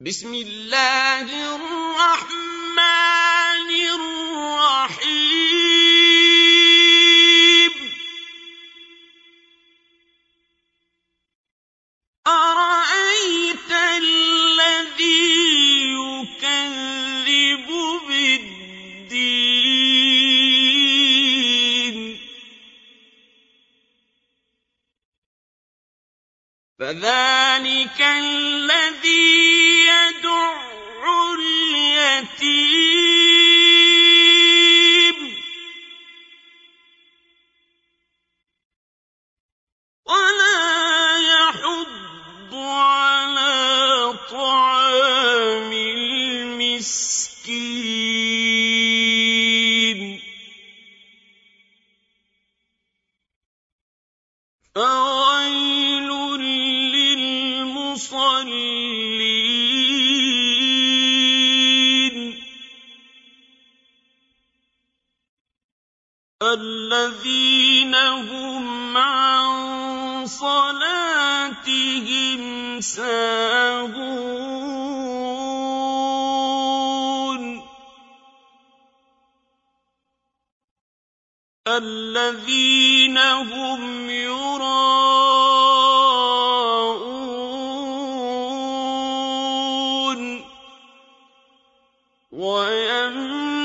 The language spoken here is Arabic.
بسم الله الرحمن الرحيم. أرأيت الذي يكذب بالدين؟ فذلك الذي ولا يحض على طعام المسكين. فويل للمصلين. الذين ساهون الذين هم يراءون. ويمنعون